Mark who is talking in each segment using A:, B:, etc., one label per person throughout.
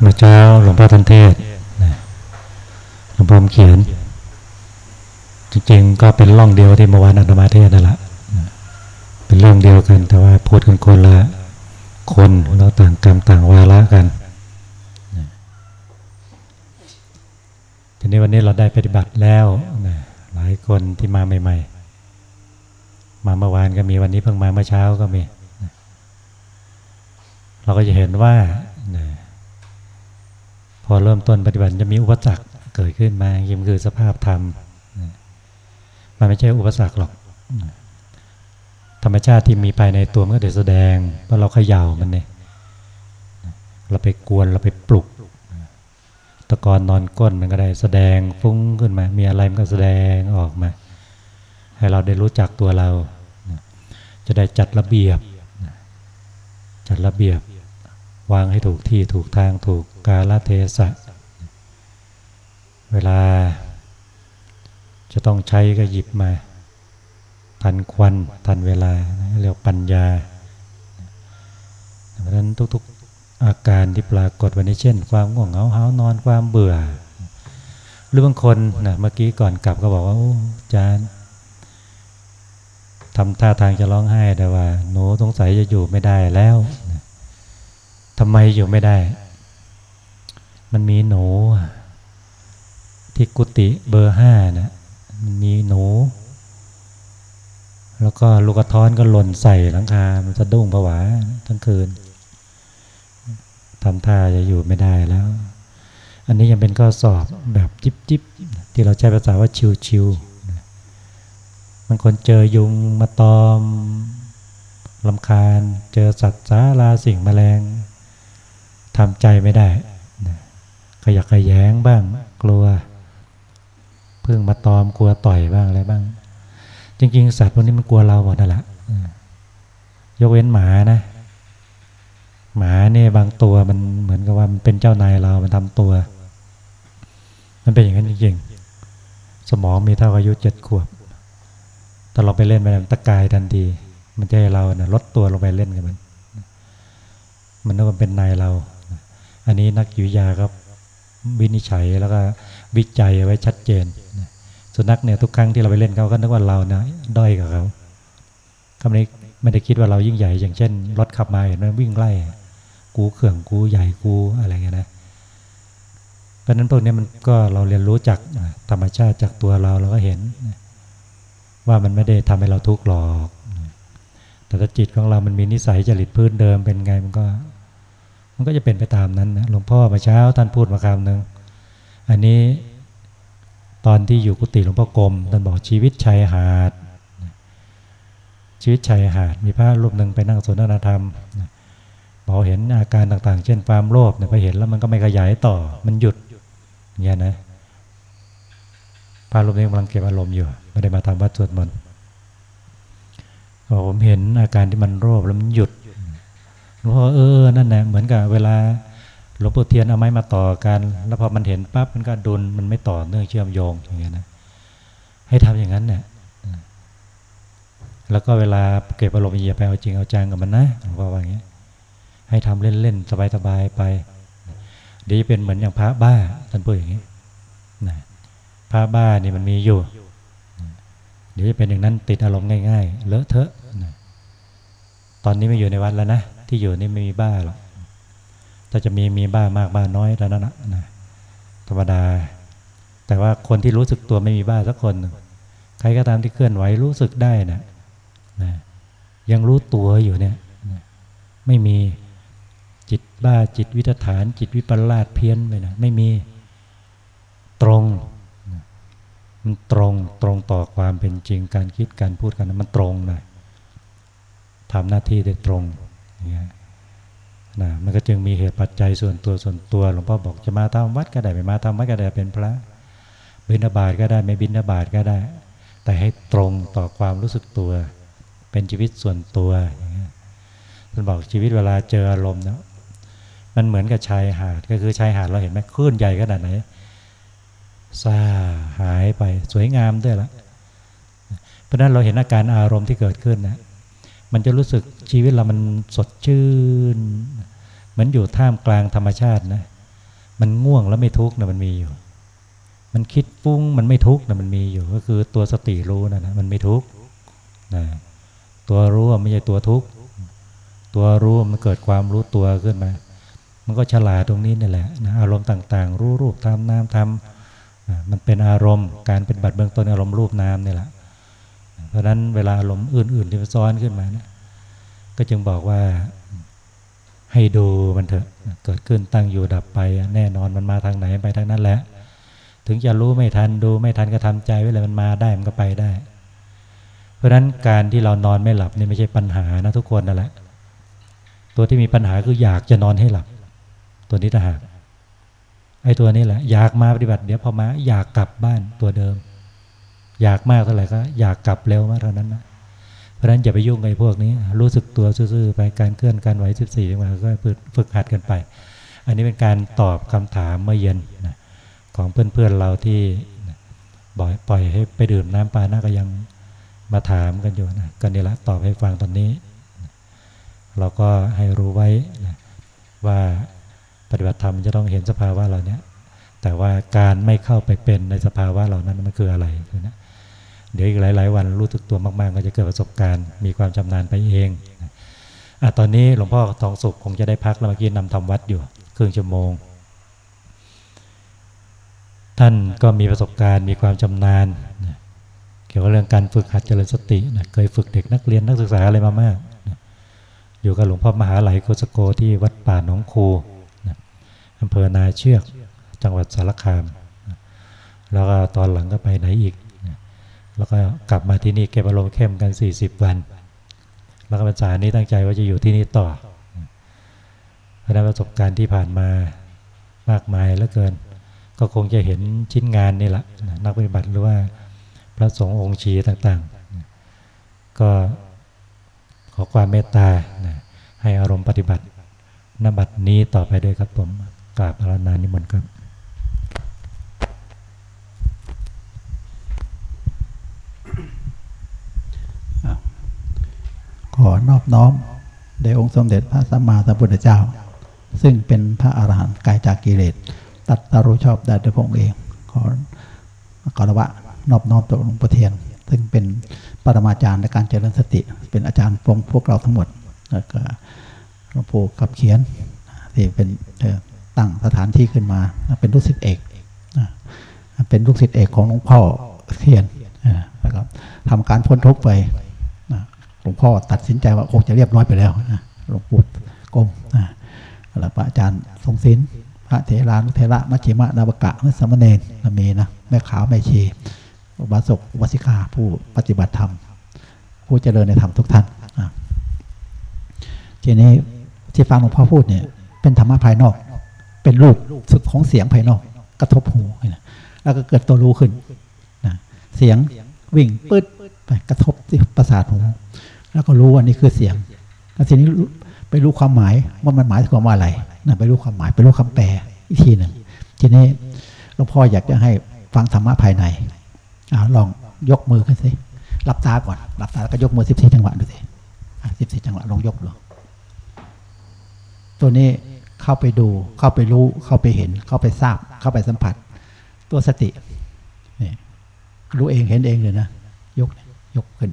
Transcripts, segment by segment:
A: เมื่อเช้าหลวงพ่อทันเทศหลวงพ่อเขียน จริงๆก็เป็นร่องเดียวที่เมื่อวานอาตมาเทศนั่นแหละเป็นเรื่องเดียวกัน แต่ว่าพูดกันคนละคนแล้วต่างกรรมต่างวาระกันทีนี้วันนี้เราได้ปฏิบัติแล้วหลายคนที่มาใหม่ ๆ มาเมื่อวานก็มีวันนี้เพิ่งมาเมื่อเช้าก็มี เราก็จะเห็นว่า พอเริ่มต้นปฏิบัติจะมีอุปสรรคเกิดขึ้นมายิ่งคือสภาพธรรมมันไม่ใช่อุปสรรคหรอก ธรรมชาติที่มีภายในตัวมันก็เดี๋ยวแสดงว่าเราเขย่ามันเนี่ยเราไปกวนเราไปปลุก ตะกอนนอนก้นมันก็ได้แสดงฟุ้งขึ้นมา มีอะไรมันก็แสดงออกมา ให้เราได้รู้จักตัวเรา จะได้จัดระเบียบ จัดระเบียบ วางให้ถูกที่ถูกทางถูกกาลเทศะ เวลาจะต้องใช้ก็หยิบมา ทันควันทันเวลาเรียกปัญญาเพราะฉะนั้นทุกๆอาการที่ปรากฏวันนี้เช่น ความง่วงเหงาหานอนความเบื่อ หรือบางคนนะเมื่อกี้ก่อนกลับก็บอกว่าอาจารย์ทำท่าทางจะร้องไห้แต่ว่า หนูสงสัยจะอยู่ไม่ได้แล้ว ทำไมอยู่ไม่ได้ มันมีหนูที่กุฏิเบอร์ห้านะมันมีหนู แล้วก็ลูกกระท้อนก็หล่นใส่หลังคา มันจะดุ้งผวาทั้งคืนทำท่าจะอยู่ไม่ได้แล้ว อันนี้ยังเป็นข้อสอบแบบจิบจิบที่เราใช้ภาษาว่าชิวชิวมันคนเจอยุงมาตอมลำคาญ เจอสัตว์สาราสิ่งแมลง ทำใจไม่ได้ขยักขยแยงบ้าง กลัวพึ่งมาตอมกลัวต่อยบ้างอะไรบ้าง จริง ๆ สัตว์พวกนี้มันกลัวเราหมดนั่นแหละยกเว้นหมานะ หมาเนี่ยบางตัวมันเหมือนกับว่ามันเป็นเจ้านายเรา มันทำตัว มันเป็นอย่างนั้นจริงๆสมองมีเท่าอายุเจ็ดขวบถ้าเราไปเล่นไปมันตะกายทันที มันจะให้เรานะลดตัวลงไปเล่นกับมัน มันนึกว่าเป็นนายเรา อันนี้นักยุยาครับวินิจฉัยแล้วก็วิจัยไว้ชัดเจน สุนัขเนี่ยทุกครั้งที่เราไปเล่นเขาก็นึกว่าเรานะด้อยกับเขาคำนี้ไม่ได้คิดว่าเรายิ่งใหญ่ อย่างเช่น รถขับมาเห็นมันวิ่งไล่กูเขื่องกูใหญ่กูอะไรเงี้ยนะเพราะนั้นพวกนี้มันก็เราเรียนรู้จากธรรมชาติจากตัวเราเราก็เห็น ว่ามันไม่ได้ทำให้เราทุกข์หรอก แต่ถ้าจิตของเรามันมีนิสัยจริตพื้นเดิมเป็นไงมันก็ มันก็จะเป็นไปตามนั้นนะหลวงพ่อมาเช้าท่านพูดมาคำหนึ่งอันนี้ตอนที่อยู่กุฏิหลวงพ่อกรมท่านบอกชีวิตชายหาด ชีวิตชายหาด มีพระรูปหนึ่งไปนั่งสนทนาธรรมพอกเห็นอาการต่างๆ เช่นความโลภเนี่ยพอเห็นแล้วมันก็ไม่ขยายต่อมันหยุดอย่างนี้นะพระรูปนี้กำลังเก็บอารมณ์อยู่ไม่ได้มาทำวัดสวดมนต์พอผมเห็นอาการที่มันโลภแล้วมันหยุด ลวงพ่อเออนั่นแหละเหมือนกับเวลาหลวงปู่เทียนเอาไม้มาต่อกัน แล้วพอมันเห็นปั๊บมันก็ดุลมันไม่ต่อเนื่องเชื่อมโยงอย่างเงี้ยนะให้ทำอย่างนั้นเนี่ยแล้วก็เวลาเก็บอารมณ์อย่าไปเอาจริงเอาจังกับมันนะหลวงพ่อว่าอย่างเงี้ยให้ทำเล่นๆสบายๆไปเดี๋ยวเป็นเหมือนอย่างพระบ้าท่านพูดอย่างนี้นะพระบ้านี่มันมีอยู่ เดี๋ยวจะเป็นอย่างนั้นติดอารมณ์ง่ายๆเลอะเทอะตอนนี้ไม่อยู่ในวัดแล้วนะ ที่อยู่นี่ไม่มีบ้าหรอกถ้าจะมีมีบ้ามากบ้าน้อยแล้วนั่นนะธรรมดา แต่ว่าคนที่รู้สึกตัวไม่มีบ้าสักคนใครก็ตามที่เคลื่อนไหวรู้สึกได้นะนะยังรู้ตัวอยู่เนี่ยนะไม่มีจิตบ้าจิตวิตฐาน จิตวิปลาสเพี้ยนไปนะไม่มีตรงมันตรงตรงต่อความเป็นจริงการคิดการพูดกันมันตรงนะทำหน้าที่ได้ตรง เงี้ยนะมันก็จึงมีเหตุปัจจัยส่วนตัวส่วนตัวหลวงพ่อบอกจะมาทำวัดก็ได้ไม่มาทำวัดก็ได้เป็นพระ บิณฑบาตก็ได้ไม่บิณฑบาตก็ได้ แต่ให้ตรงต่อความรู้สึกตัว เป็นชีวิตส่วนตัวท่านบอกชีวิตเวลาเจออารมณ์เนาะมันเหมือนกับชายหาดก็คือชายหาดเราเห็นไหมคลื่นใหญ่ขนาดไหนซาหายไปสวยงามด้วยละเพราะนั้นเราเห็นอาการอารมณ์ที่เกิดขึ้นนะ มันจะรู้สึกชีวิตเรามันสดชื่น เหมือนอยู่ท่ามกลางธรรมชาตินะ มันง่วงแล้วไม่ทุกข์นะมันมีอยู่ มันคิดปุ้งมันไม่ทุกข์นะมันมีอยู่ ก็คือตัวสติรู้นะนะมันไม่ทุกข์นะตัวรู้ไม่ใช่ตัวทุกข์ ตัวรู้มันเกิดความรู้ตัวขึ้นมา มันก็ฉลาดตรงนี้นี่แหละนะอารมณ์ต่างๆ รู้รูปทำนามทำมันเป็นอารมณ์การเป็นบัตรเบื้องต้นอารมณ์รูปนามนี่แหละ ราะนั้นเวลาอารมณ์อื่น ๆ ที่มันซ้อนขึ้นมานะก็จึงบอกว่าให้ดูมันเถอะเกิดขึ้นตั้งอยู่ดับไป แน่นอนมันมาทางไหนไปทางนั้นแหละ ถึงจะรู้ไม่ทันดูไม่ทันก็ทำใจไว้เลยมันมาได้มันก็ไปได้ เพราะฉะนั้นการที่เรานอนไม่หลับนี่ไม่ใช่ปัญหานะทุกคนนั่นแหละ ตัวที่มีปัญหาคืออยากจะนอนให้หลับ ตัวนี้ต่างหากไอ้ตัวนี้แหละอยากมาปฏิบัติเดี๋ยวพอมาอยากกลับบ้านตัวเดิม อยากมากเท่าไหร่ก็อยากกลับเร็วมากเท่านั้นนะเพราะฉะนั้นอย่าไปยุ่งกับพวกนี้ รู้สึกตัวซื่อๆไปการเคลื่อนการไหวสิบสี่มาก็ฝึกหัดกันไป อันนี้เป็นการตอบคำถามเมื่อเย็นนะของเพื่อนๆเราที่บ่อยปล่อยให้ไปดื่มน้ำปาน่าก็ยังมาถามกันอยู่นะกันนี่ละตอบให้ฟังตอนนี้ เราก็ให้รู้ไว้นะว่าปฏิบัติธรรมจะต้องเห็นสภาวะเรานี้แต่ว่าการไม่เข้าไปเป็นในสภาวะเหล่านั้นมันคืออะไรนะ เดี๋ยวอีกหลาย ๆ วันรู้สึกตัวมากๆ ก็จะเกิดประสบการณ์มีความชำนาญไปเองอะตอนนี้หลวงพ่อทองสุขคงจะได้พักแล้วเมื่อกี้นำทำวัดอยู่ครึ่งชั่วโมง ท่านก็มีประสบการณ์มีความชำนาญเกี่ยวกับเรื่องการฝึกหัดเจริญสตินะเคยฝึกเด็กนักเรียนนักศึกษาอะไรมามากอยู่กับหลวงพ่อมหาไหลโคสโกที่วัดป่าหนองคูอำเภอนาเชือกจังหวัดสารคาม แล้วก็ตอนหลังก็ไปไหนอีก แล้วก็กลับมาที่นี่เก็บอารมณ์เข้มกัน 40 วัน แล้วก็พรรษานี้ตั้งใจว่าจะอยู่ที่นี่ต่อเพราะนั้นประสบการณ์ที่ผ่านมามากมายเหลือเกิน ก็คงจะเห็นชิ้นงานนี่แหละนักปฏิบัติหรือว่าพระสงฆ์องค์ชีต่างๆ ก็ขอความเมตตาให้อารมณ์ปฏิบัตินบัตินี้ต่อไปด้วยครับผมกราบอารานานิมนต์ครับ
B: ขอนอบน้อมแด่องค์สมเด็จพระสัมมาสัมพุทธเจ้า ซึ่งเป็นพระอาหารหันต์กายจากกิเลสตัดตรู้ชอบได้ด้วยพระองค์เอง ขอกรวะนอบน้อมต่อหลวงพ่อเทียน ซึ่งเป็นปรมาจารย์ในการเจริญสติ เป็นอาจารย์ปงพวกเราทั้งหมดแล้วก็หลวงปู่กับเขียนที่เป็นตั้งสถานที่ขึ้นมาเป็นลูกศิษย์เอกเป็นลูกศิษย์เอกของหลวงพ่อเทียนนะครับทำการพ้นทุกข์ไป ลวงพ่อตัดสินใจว่าคงจะเรียบร้อยไปแล้วนะหลวงปู่กรมนะแล้วพระอาจารย์ทรงศิลพระเถรานุเทระมัชฌิมะนาบกะสมณเณรมีนะแม่ขาวแม่ชีอุบาสกอุบาสิกาผู้ปฏิบัติธรรม ผู้เจริญในธรรมทุกท่านทีนี้ที่ฟังหลวงพ่อพูดเนี่ย เป็นธรรมะภายนอก เป็นรูปสุดของเสียงภายนอก กระทบหูแล้วก็เกิดตัวรู้ขึ้นนะเสียงวิ่งปื๊ดไปกระทบที่ประสาทหู แล้วก็รู้ว่านี่คือเสียงแล้วทีนี้ไปรู้ความหมายว่ามันหมายถึงว่าอะไรนะไปรู้ความหมายไปรู้คำแปลอีกทีหนึ่งทีนี้หลวงพ่ออยากจะให้ฟังธรรมะภายในอลองยกมือขึ้นสิหลับตาก่อนหลับตาแล้วก็ยกมือสิบสี่จังหวะดูสิสิบสี่จังหวะลองยกดูตัวนี้เข้าไปดูเข้าไปรู้เข้าไปเห็น เข้าไปทราบ เข้าไปสัมผัส ตัวสตินี่รู้เองเห็นเองเลยนะ ยกยกขึ้น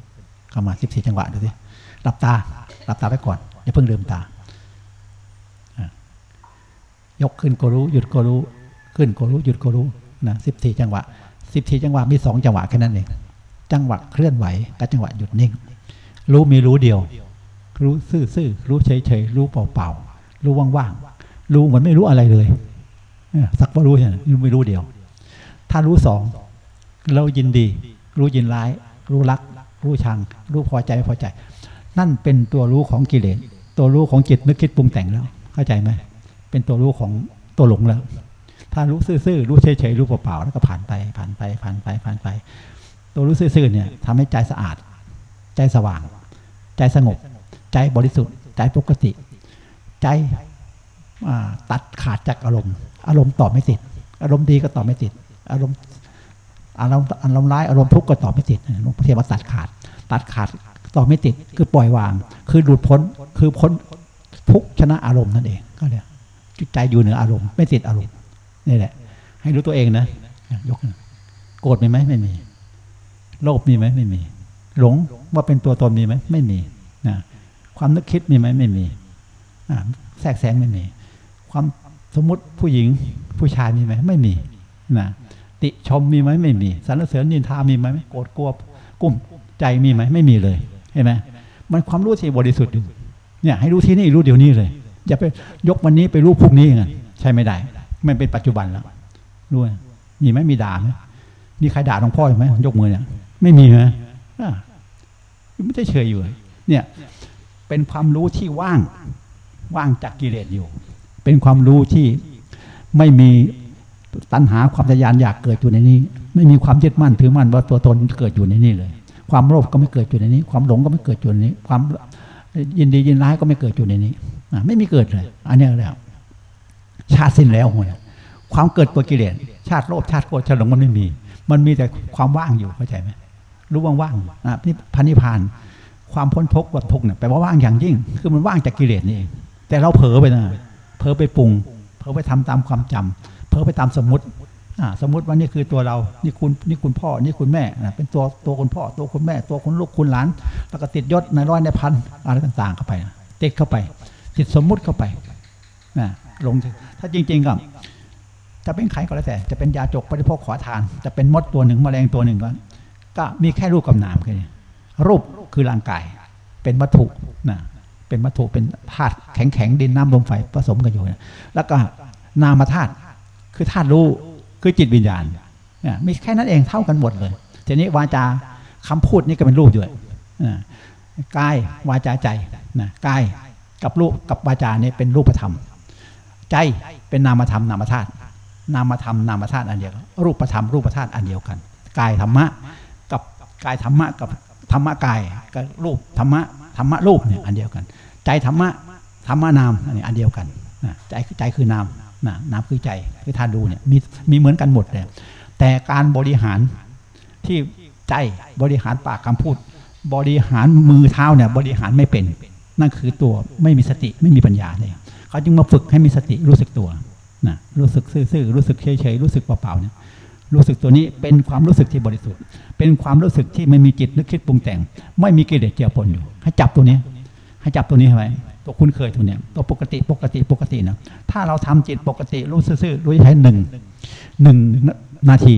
B: เข้ามาสิบสี่จังหวะดูสิหลับตาหลับตาไปก่อน อย่าเพิ่งลืมตายกขึ้นก็รู้หยุดก็รู้ ขึ้นก็รู้หยุดก็รู้นะสิบสี่จังหวะสิบสี่จังหวะมีสองจังหวะแค่นั้นเองจังหวะเคลื่อนไหวกับจังหวะหยุดนิ่ง รู้มีรู้เดียว รู้ซื่อๆรู้เฉยๆรู้เปล่าๆรู้ว่างๆรู้เหมือนไม่รู้อะไรเลยสักว่ารู้ใช่ไหมไม่รู้เดียว ถ้ารู้สองเรายินดี รู้ยินร้าย รู้รัก รู้ชัง รู้พอใจไม่พอใจ นั่นเป็นตัวรู้ของกิเลส ตัวรู้ของจิตนึกคิดปรุงแต่งแล้ว เข้าใจไหม เป็นตัวรู้ของตัวหลงแล้ว ถ้ารู้ซื่อๆรู้เฉยๆรู้เปล่าๆแล้วก็ผ่านไป ผ่านไป ผ่านไป ผ่านไป ตัวรู้ซื่อๆเนี่ยทำให้ใจสะอาด ใจสว่าง ใจสงบ ใจบริสุทธิ์ ใจปกติ ใจตัดขาดจากอารมณ์ อารมณ์ตอบไม่ติด อารมณ์ดีก็ตอบไม่ติด อารมณ์ อารมณ์อารมณ์ร้ายอารมณ์ทุกข์ก็ตอบไม่ติดหลวงพ่อเทียนว่าตัดขาด ตัดขาดตอบไม่ติดคือปล่อยวาง คือหลุดพ้นคือพ้นทุกชนะอารมณ์นั่นเองก็เลยจิตใจอยู่เหนืออารมณ์ไม่ติดอารมณ์นี่แหละ ให้รู้ตัวเองนะยกโกรธมีไหมไม่มี โลภมีไหมไม่มี หลงว่าเป็นตัวตนมีไหมไม่มีนะความนึกคิดมีไหมไม่มีแทรกแซงไม่มี ความสมมติผู้หญิงผู้ชายมีไหมไม่มีนะ ติชมมีไหมไม่มีสรรเสริญนินทามีไหมโกรธกลัวกุ้มใจมีไหมไม่มีเลยเห็นไหมมันความรู้ที่บริสุทธิ์อยู่เนี่ยให้รู้ที่นี่รู้เดี๋ยวนี้เลยอย่าไปยกวันนี้ไปรู้พรุ่งนี้ไงใช่ไม่ได้ มันเป็นปัจจุบันแล้วรู้ไหมมีไหมมีด่าไหมมีใครด่าหลวงพ่อไหมยกมือเนี่ย ไม่มีไหมไม่ได้เฉยอยู่เนี่ย เป็นความรู้ที่ว่าง ว่างจากกิเลสอยู่ เป็นความรู้ที่ไม่มี ตัณหาความทยานอยากเกิดอยู่ในนี้ ไม่มีความยึดมั่นถือมั่นว่าตัวตนเกิดอยู่ในนี้เลย ความโลภก็ไม่เกิดอยู่ในนี้ ความหลงก็ไม่เกิดอยู่ในนี้ ความยินดียินร้ายก็ไม่เกิดอยู่ในนี้ไม่มีเกิดเลย อันนี้แล้วชาติสิ้นแล้วหัวความเกิดตัวกิเลสชาติโลภชาติโกรธชาติหลงมันไม่มี มันมีแต่ความว่างอยู่เข้าใจไหมรู้ว่างว่างนะนี่พันิพาน ความพ้นทุกข์วัดทุกข์เนี่ยแปลว่าว่างอย่างยิ่ง คือมันว่างจากกิเลสนี่เองแต่เราเผลอไปนะเผลอไปปรุงเผลอไปทำตามความจำ เผลอไปตามสมมติสมมติว่านี่คือตัวเรานี่คุณนี่คุณพ่อ นี่คุณแม่เป็นตัวตัวคุณพ่อ ตัวคุณแม่ ตัวคุณลูกคุณหลาน แล้วก็ติดยศในร้อยในพันอะไรต่างๆเข้าไปติดเข้าไป ติดสมมุติเข้าไปนะลงถ้าจริง ๆก็จะเป็นใครก็แล้วแต่ จะเป็นยาจกปฏิโภคขอทาน จะเป็นมดตัวหนึ่งแมลงตัวหนึ่งก็ก็มีแค่รูปกับนามแค่นี้รูปคือร่างกาย เป็นวัตถุนะเป็นวัตถุเป็นธาตุแข็งแข็งดินน้ำลมไฟผสมกันอยู่ แล้วก็นามธาตุ คือธาตุรู้คือจิตวิญญาณเนี่ยมีแค่นั้นเองเท่ากันหมดเลยทีนี้วาจาคำพูดนี่ก็เป็นรูปด้วยกายวาจาใจนะกายกับรูปกับวาจาเนี่ยเป็นรูปธรรม ใจเป็นนามธรรมนามธาตุนามธรรมนามธาตุอันเดียวรูปธรรมรูปธาตุอันเดียวกันกายธรรมะกับกายธรรมะกับธรรมะกายกับรูปธรรมะธรรมะรูปเนี่ยอันเดียวกัน ใจธรรมะธรรมะนามอันนี้อันเดียวกันใจใจคือนาม นะนามคือใจคือทานดูเนี่ยมีมีเหมือนกันหมดเลยแต่การบริหารที่ใจบริหารปากคำพูด บริหารมือเท้าเนี่ยบริหารไม่เป็น นั่นคือตัวไม่มีสติไม่มีปัญญาเลยเขาจึงมาฝึกให้มีสติรู้สึกตัวนะรู้สึกซื่อๆรู้สึกเฉยๆรู้สึกเปล่าๆเนี่ยรู้สึกตัวนี้เป็นความรู้สึกที่บริสุทธิ์ เป็นความรู้สึกที่ไม่มีจิตนึกคิดปรุงแต่ง ไม่มีกิเลสเจือปนอยู่ ให้จับตัวนี้ ให้จับตัวนี้ไว้ ตัวคุ้นเคยตัวเนี้ยตัวปกติปกติปกตินะถ้าเราทำจิตปกติรู้ซื่อๆรู้ใช้หนึ่งหนึ่งนาที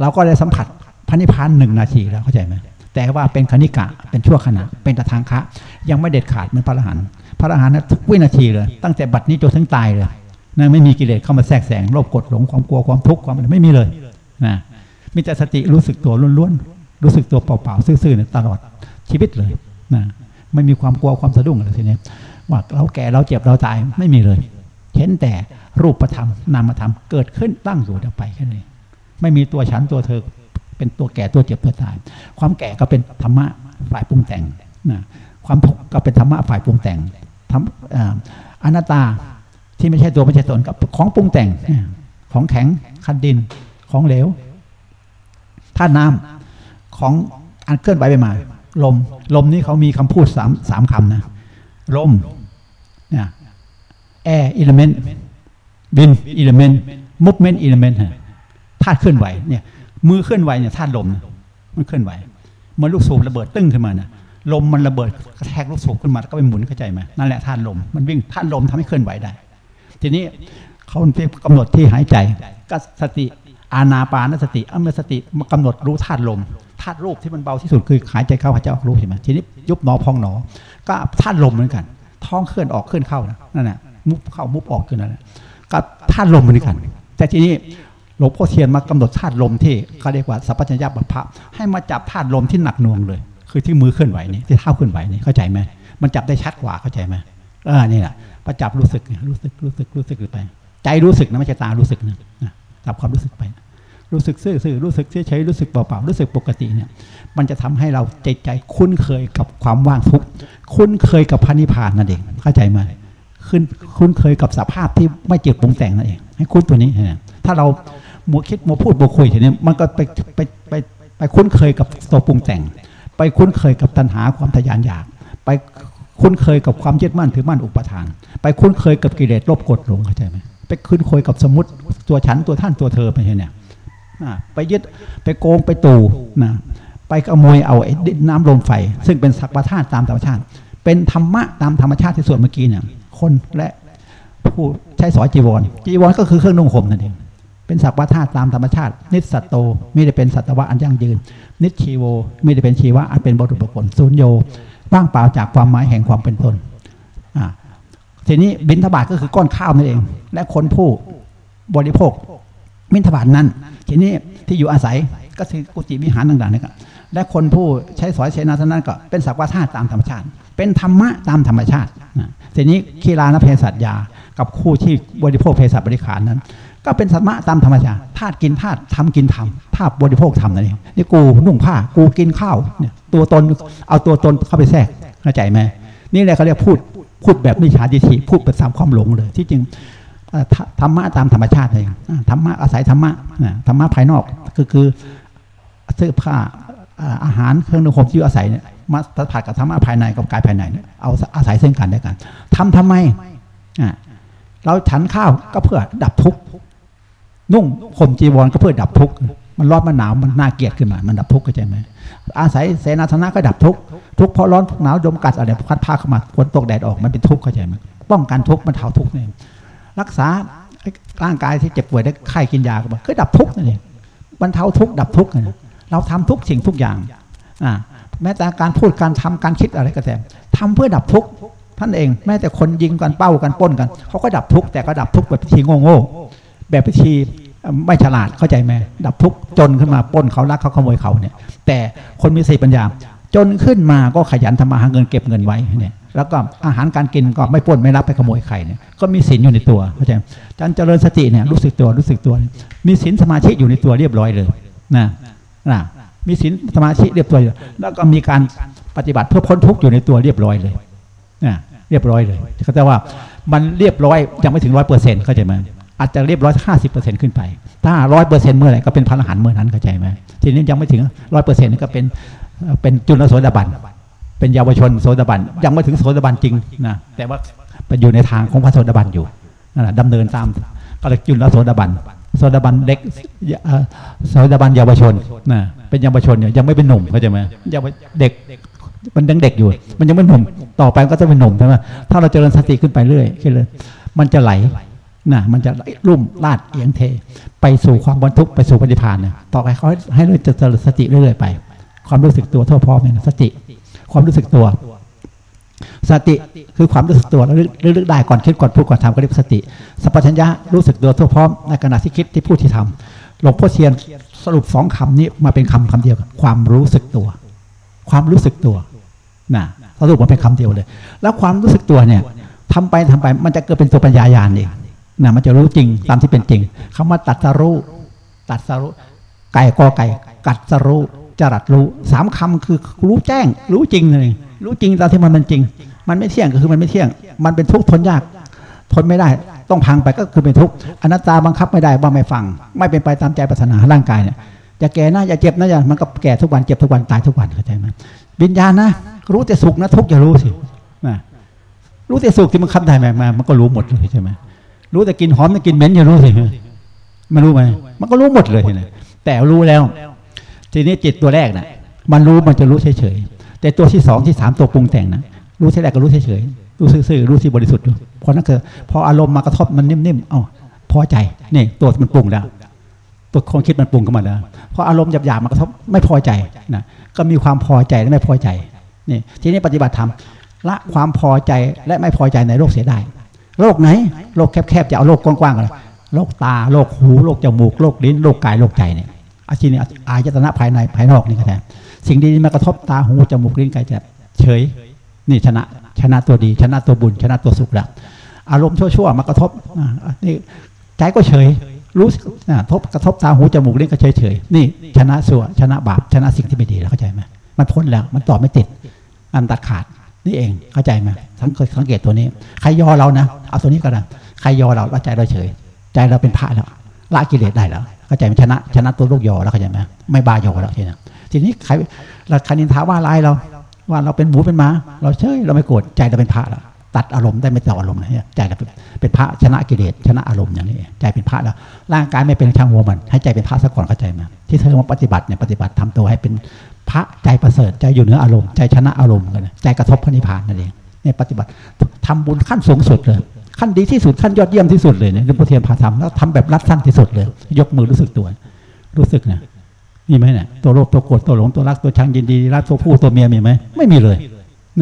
B: เราก็ได้สัมผัสพระนิพพานหนึ่งนาทีแล้วเข้าใจไหมแต่ว่าเป็นคณิกะเป็นชั่วขณะเป็นตะทางคะ ยังไม่เด็ดขาดเหมือนพระอรหันต์พระอรหันต์นั้นทุกวินาทีเลย ตั้งแต่บัดนี้จนถึงตายเลยนั่นไม่มีกิเลสเข้ามาแทรกแซงโลภกดหลงความกลัวความทุกข์ความอะไรไม่มีเลยนะมีแต่สติรู้สึกตัวล้วนๆรู้สึกตัวเปล่าๆซื่อๆเนี่ยตลอดชีวิตเลยนะไม่มีความกลัวความสะดุ้งอะไรทีนี้ ว่าเราแก่เราเจ็บเราตายไม่มีเลยเห็นแต่รูปธรรมนามธรรมเกิดขึ้นตั้งอยู่ดับไปแค่นี้ไม่มีตัวฉันตัวเธอเป็นตัวแก่ตัวเจ็บตัวตาย ความแก่ก็เป็นธรรมะฝ่ายปรุงแต่งนะความทุกข์ก็เป็นธรรมะฝ่ายปรุงแต่งทำอนัตตาที่ไม่ใช่ตัวไม่ใช่ตนกับของปรุงแต่ง ของแข็งคันดินของเหลวธาตุน้ำของอันเคลื่อนไหวไปมา ลม ลมนี้เขามีคำพูดสามสามคำนะ ลมเนี่ย air element wind element movement element ธาตุเคลื่อนไหวเนี่ยมือเคลื่อนไหวเนี่ยธาตุลมมันเคลื่อนไหวมันลูกสูบระเบิดตึ้งขึ้นมาเนี่ยลมมันระเบิดกระแทกลูกสูบขึ้นมาแล้วก็ไปหมุนเข้าใจไหมนั่นแหละธาตุลมมันวิ่งธาตุลมทำให้เคลื่อนไหวได้ ทีนี้เขากำหนดที่หายใจก็สติอานาปานสติอเมสติมากำหนดรู้ธาตุลม ธาตุรูปที่มันเบาที่สุดคือหายใจเข้าหายใจออกรู้ใช่ไหมทีนี้ยุบหนอพองหนอ ก็ธาตุลมเหมือนกัน ท้องเคลื่อนออกเคลื่อนเข้านั่นแหละมุบเข้ามุบออกคือนั่นแหละก็ธาตุลมเหมือนกัน แต่ทีนี้หลวงพ่อเทียนมากำหนดธาตุลมที่เขาเรียกว่าสัพพัญญาบัพพะให้มาจับธาตุลมที่หนักหน่วงเลย คือที่มือเคลื่อนไหวนี่ที่เท้าเคลื่อนไหวนี่เข้าใจไหมมันจับได้ชัดกว่าเข้าใจไหมเออนี่แหละประจับรู้สึกรู้สึกรู้สึกรู้สึกไป ใจรู้สึกนะไม่ใช่ตารู้สึกนะจับความรู้สึกไป รู้สึกซื่อๆรู้สึกเฉยๆรู้สึกเปล่าๆรู้สึกปกติเนี่ย มันจะทำให้เราใจใจคุ้นเคยกับความว่างทุกข์คุ้นเคยกับพระนิพพานนั่นเองเข้าใจไหมขึ้นคุ้นเคยกับสภาพที่ไม่เจ็บปรุงแต่งนั่นเอง ให้คุ้นตัวนี้นะถ้าเรามัวคิดมัวพูดมัวคุยทีนี้มันก็ไปไปไปไปคุ้นเคยกับตัวปรุงแต่ง ไปคุ้นเคยกับตัณหาความทยานอยาก ไปคุ้นเคยกับความยึดมั่นถือมั่นอุปทาน ไปคุ้นเคยกับกิเลสลบกดหลงเข้าใจไหมไปขึ้นโคยกับสมมติตัวฉันตัวท่านตัวเธอไปเนี่ย ไปยึดไปโกงไปตู่นะไปขโมยเอาไอ้ดินน้ำลมไฟ ซึ่งเป็นสักวธาตตามธรรมชาติ เป็นธรรมะตามธรรมชาติที่ส่วนเมื่อกี้เนี่ยคนและผู้ใช้สอยจีวร จีวรก็คือเครื่องนุ่งห่มนั่นเองเป็นสักวธาตุตามธรรมชาติ นิสัตโตไม่ได้เป็นสัตวะอันยั่งยืน นิชีโวไม่ได้เป็นชีวะอันเป็นบรุษบุคคลศูนโยว่างเปล่าจากความหมายแห่งความเป็นตนอ่าทีนี้บินทบาทก็คือก้อนข้าวนั่นเอง และคนผู้บริโภค บินทบาทนั้น ทีนี้ที่อยู่อาศัยก็คือกุฏิวิหารต่างๆนี่ก็และคนผู้ใช้สอยเสนาสนั้นก็เป็นสักวธาตุตามธรรมชาติ เป็นธรรมะตามธรรมชาติทีนี้คีรานเภสัชยา กับคู่ที่บริโภคเภสัชบริขารนั้น ก็เป็นธรรมะตามธรรมชาติธาตุกินธาตุทำกินทำธาตุบริโภคทำนั่นเองนี่กูนุ่งผ้ากูกินข้าวเนี่ยตัวตนเอาตัวตนเข้าไปแทรกเข้าใจไหมนี่แหละเขาเรียกพูดพูดแบบมิจฉาทิฏฐิพูดเป็นตามความหลงเลย ที่จริง ธรรมะตามธรรมชาติเองธรรมะอาศัยธรรมะธรรมะภายนอกคือคือเสื้อผ้าอาหารเครื่องนุ่งห่มที่อาศัยเนี่ยมาสัมผัสกับธรรมะภายในกับกายภายในเนี่ยเอาอาศัยซึ่งกันและกันทำทำไมเราฉันข้าวก็เพื่อดับทุกข์นุ่งห่มจีวรก็เพื่อดับทุกข์มันร้อนมันหนาวมันน่าเกลียดขึ้นมา มันดับทุกข์เข้าใจไหมอาศัยเสนาสนะก็ดับทุกข์ทุกข์เพราะร้อนหนาวดมกัดอะไรพัดผ้าเข้ามาฝนตกแดดออกมันเป็นทุกข์เข้าใจไหมป้องกันทุกข์มันเท่าทุกข์เนี่ย รักษาร่างกายที่เจ็บป่วยได้ไข้กินยาก็บอกคือดับทุกข์นั่นเองบรรเทาทุกข์ดับทุกข์เราทำทุกสิ่งทุกอย่างอ่าแม้แต่การพูดการทำการคิดอะไรก็แต่ทำเพื่อดับทุกข์ท่านเอง แม้แต่คนยิงกันเป้ากันป้นกันเขาก็ดับทุกข์แต่ก็ดับทุกข์แบบพิธีโง่ๆแบบพิธีไม่ฉลาดเข้าใจไหมดับทุกข์จนขึ้นมาป้นเขาลักเขาขโมยเขาเนี่ย แต่คนมีสติปัญญาจนขึ้นมาก็ขยันทำมาหาเงินเก็บเงินไว้เนี่ย แล้วก็อาหารการกินก็ไม่ป้นไม่รับไปขโมยใครเนี่ยก็มีศีลอยู่ในตัวเข้าใจจันเจริญสติเนี่ยรู้สึกตัวรู้สึกตัว มีศีลสมาธิอยู่ในตัวเรียบร้อยเลยนะนะมีศีลสมาธิเรียบร้อยแล้วก็มีการปฏิบัติเพื่อพ้นทุกข์อยู่ในตัวเรียบร้อยเลยนะเรียบร้อยเลยเขาแต่ว่ามันเรียบร้อยยังไม่ถึงร้อยเปอร์เซ็นต์เข้าใจไหมอาจจะเรียบร้อยห้าสิบเปอร์เซ็นต์ขึ้นไป ถ้าร้อยเปอร์เซ็นต์เมื่อไหร่ก็เป็นพระอรหันต์เมื่อนั้นเข้าใจไหมทีนี้ยังไม่ถึงร้อยเปอร์เซ็นต์ก็เป็นเป็นจุลโสดาบัน เป็นเยาวชนโสดาบันยังไม่ถึงโสดาบันจริงนะแต่ว่าเป็นอยู่ในทางของพระโสดาบันอยู่นั่นแหละดำเนินตามก็เลยจุลโสดาบันโสดาบันเด็กโสดาบันเยาวชนนะเป็นเยาวชนเนี่ยยังไม่เป็นหนุ่มเข้าใจไหมยังเด็กมันยังเด็กอยู่ มันยังไม่หนุ่มต่อไปก็จะเป็นหนุ่มใช่ไหมถ้าเราเจริญสติขึ้นไปเรื่อยขึ้นเลยมันจะไหลนะมันจะรุ่มลาดเอียงเท ไปสู่ความบรรทุกไปสู่ปฏิพานเนี่ยต่อไปเขาให้เราจะเจริญสติเรื่อยๆไป ความรู้สึกตัวทั่วพร้อมเนี่ยสติ ความรู้สึกตัว สติคือความรู้สึกตัวแล้วลึกได้ก่อนคิดก่อนพูดก่อนทำก็เรียกสติ สัพพัญญะรู้สึกตัวทั่วพร้อมในขณะที่คิดที่พูดที่ทำหลวงพ่อเทียนสรุปสองคำนี้มาเป็นคำคำเดียวความรู้สึกตัว ความรู้สึกตัวนะสรุปมาเป็นคำเดียวเลย แล้วความรู้สึกตัวเนี่ยทำไปทำไปมันจะเกิดเป็นตัวปัญญายาณเองนะมันจะรู้จริงตามที่เป็นจริงคำว่าตัดสรู้ตัดสรู้ไก่กอไก่กัดสรู้ จรัดรู้สามคำคือรู้แจ้ง รู้จริงเลยรู้จริงตามที่มันเป็นจริง มันไม่เที่ยงก็คือมันไม่เที่ยง มันเป็นทุกข์ทนยาก ทนไม่ได้ ต้องพังไปก็คือเป็นทุกข์อนัตตาบังคับไม่ได้ว่าไม่ฟัง ไม่เป็นไปตามใจปรารถนาร่างกายเนี่ยจะแก่นะอย่าเจ็บนะอย่ามันก็แก่ทุกวันเจ็บทุกวันตายทุกวันเข้าใจไหมวิญญาณนะ รู้แต่สุขนะทุกอย่ารู้สินะรู้แต่สุขที่มันคับได้มา มันก็รู้หมดเลยใช่ไหมรู้แต่กินหอมแต่กินเหม็นอย่ารู้สิมันรู้ไหมมันก็รู้หมดเลยนี้แต่รู้แล้ว ทีนี้จิตตัวแรกนะ่ะ มันรู้มันจะรู้เฉยๆแต่ตัวที่สองที่สามตัวปรุงแต่งนะรู้ที่แรกก็รู้เฉยๆรู้ซื่อๆรู้ที่บริสุทธิ์พอนั่นคือพออารมณ์มากระทบมันนิ่มๆอ๋อพอใจนี่ตัวมันปรุงแล้วตัวความคิดมันปรุงขึ้นมาแล้วพออารมณ์หยาบๆมากระทบไม่พอใจนะก็มีความพอใจและไม่พอใจนี่ทีนี้ปฏิบัติธรรมละความพอใจและไม่พอใจในโลกเสียได้โรคไหนโรคแคบๆจะเอาโรคกว้างๆกันโรคตาโรคหูโรคจมูกโรคลิ้นโรคกายโรคใจเนี่ย อาชีพนี้อายตนะภายในภายนอกนี่ก็แทนสิ่งดีๆมากระทบตาหูจมูกลิ้นกายจเฉย นี่ชนะชนะตัวดี ชนะตัวบุญ ชนะตัวสุขล้วอารมณ์ชั่วๆมากระทบนี่ใจก็เฉยรู้นะทบกระทบตาหูจมูกลิ้นก็เฉยเฉยนี่ ชนะสัวชนะบาปชนะสิ่งที่ไม่ดีแล้วเข้าใจไหมมันพ้นแล้ว มันต่อไม่ติด อันตัดขาดนี่เองเข้าใจไหมสังเกตสังเกตตัวนี้ ใครยอเรานะเอาตัวนี้ก็ได้ใครยอเราเราใจเราเฉย ใจเราเป็นพระแล้วละกิเลสได้แล้ว เข้าใจไหมชนะชนะตัวลูกยอแล้วเข้าใจไหมไม่บายอแล้วทีนี้ทีนี้ใครเราคณินทาว่าลายเรา ว่าเราเป็นหมูเป็นม้า เราเฉยเราไม่โกรธใจเราเป็นพระแล้วตัดอารมณ์ได้ไม่ต่ออารมณ์นะเนี่ยใจเราเป็นพระชนะกิเลสชนะอารมณ์อย่างนี้ ใจเป็นพระแล้วร่างกายไม่เป็นช่างหัวมัน ให้ใจเป็นพระซะก่อนเข้าใจไหมที่เธอมาปฏิบัติเนี่ยปฏิบัติทำตัวให้เป็นพระใจประเสริฐใจอยู่เหนืออารมณ์ใจชนะอารมณ์กันใจกระทบพระนิพพานนั่นเองเนี่ยปฏิบัติทำบุญขั้นสูงสุดเลย ขั้นดีที่สุดขั้นยอดเยี่ยมที่สุดเลยเนี่ยหลวงพ่อเทียนพาทำแล้วทำแบบรัดสั้นที่สุดเลย ยกมือรู้สึกตัว รู้สึกนะมีไหมเนี่ยตัวโลภตัวโกรธตัวหลงตัวรักตัวชังยินดีรักตัวผู้ตัวเมียมีไหมไม่มีเลย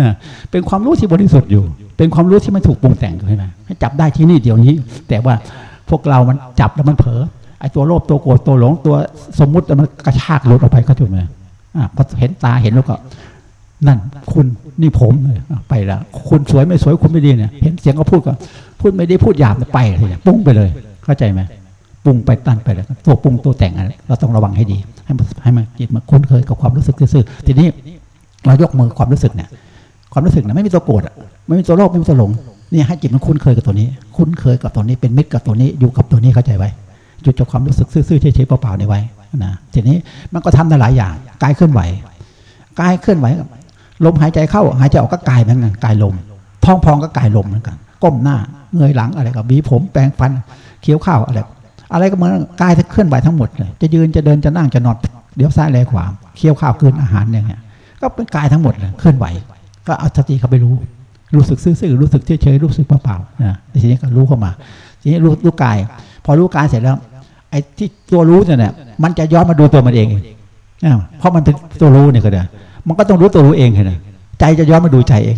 B: นะเป็นความรู้ที่บริสุทธิ์อยู่ เป็นความรู้ที่ไม่ถูกปรุงแต่งใช่ไหมให้จับได้ที่นี่เดี๋ยวนี้ แต่ว่าพวกเรามันจับแล้วมันเผลอไอ้ตัวโลภตัวโกรธตัวหลงตัวสมมุติมันกระชากหลุดออกไปก็ถูกไหมอะพอเห็นตาเห็นแล้วก็ นั่นคุณนี่ผมเลยไปแล้วคุณสวยไม่สวยคุณไม่ดีเนี่ยเห็นเสียงก็พูดก็พูดไม่ดีพูดหยาบไปเลยปุ้งไปเลย เข้าใจไหมปรุงไปตันไปแล้วตัวปรุงตัวแต่งอะไรเราต้องระวังให้ดี ให้มันให้มันจิตมันคุ้นเคยกับความรู้สึกซื่อๆทีนี้เรายกมือความรู้สึกเนี่ย ความรู้สึกเนี่ยไม่มีตัวโกรธไม่มีตัวโลภไม่มีตัวหลงนี่ให้จิตมันคุ้นเคยกับตัวนี้ คุ้นเคยกับตัวนี้เป็นมิตรกับตัวนี้อยู่กับตัวนี้เข้าใจไว้หยุดจากความรู้สึกซื่อๆเฉยๆเปล่าๆในไว้นะทีนี้มันก็ทำได้หลายอย่างกายเคลื่อนไหวกายเคลื่อนไหว ลมหายใจเข้าหายใจออกก็กายเหมือนกันกายลม ท้องพองก็กายลมเหมือนกัน ก้มหน้าเงยหลังอะไรกับบีผมแปรงฟันเคี้ยวข้าวอะไรอะไรก็เหมือนกายเคลื่อนไหวทั้งหมดเลยจะยืนจะเดินจะนั่งจะนอนเดี๋ยวซ้ายแลขวาเคี้ยวข้าวกินอาหารอย่างเงี้ยก็เป็นกายทั้งหมดเลยเคลื่อนไหว ก็เอาสติเข้าไปรู้ รู้สึกซื่อๆรู้สึกเฉยๆรู้สึกเปล่าๆนะทีนี้ก็รู้เข้ามา ทีนี้รู้รู้กาย พอรู้กายเสร็จแล้วไอ้ที่ตัวรู้เนี่ยมันจะย้อนมาดูตัวมันเองเพราะมันเป็นตัวรู้เนี่ยก็ได้ มันก็ต้องรู้ตัวรู้เองเลยใจจะย้อนมาดูใจเอง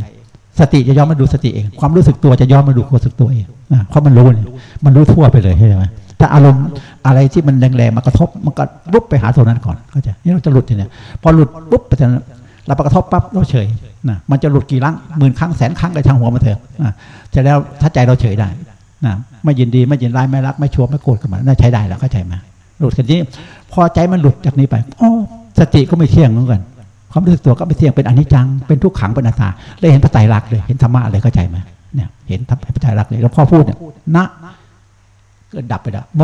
B: สติจะย้อนมาดูสติเอง ความรู้สึกตัวจะย้อนมาดูความรู้สึกตัวเองเพราะมันรู้เนี่ยมันรู้ทั่วไปเลยใช่ไหมถ้าอารมณ์อะไรที่มันแรงๆมากระทบมันก็ปุ๊บไปหาตัวนั้นก่อนเข้าใจนี่เราจะหลุดเนี่ยพอหลุดปุ๊บไปจะเราไปกระทบปั๊บเราเฉยนะมันจะหลุดกี่ครั้งหมื่นครั้งแสนครั้งก็ช่างหัวมาเถอะนะจะแล้วถ้าใจเราเฉยได้นะไม่ยินดีไม่ยินร้ายไม่รักไม่ชัวไม่โกรธกันมาน่าใช้ได้แล้วเข้าใจไหมหลุดกันนี้พอใจมันหลุดจากนี้ไปอ๋อสติก็ไม่เที่ยงเหมือนกัน ความรู้สึกตัวก็ไม่เที่ยงเป็นอนิจจัง เป็นทุกขังเป็นอนัตตาเลยเห็นพระไตรลักษณ์เลย เห็นธรรมะเลยเข้าใจไหมเนี่ยเห็นพระไตรลักษณ์เลยแล้วพ่อพูดเนี่ยนะเกิดดับไปแล้วโม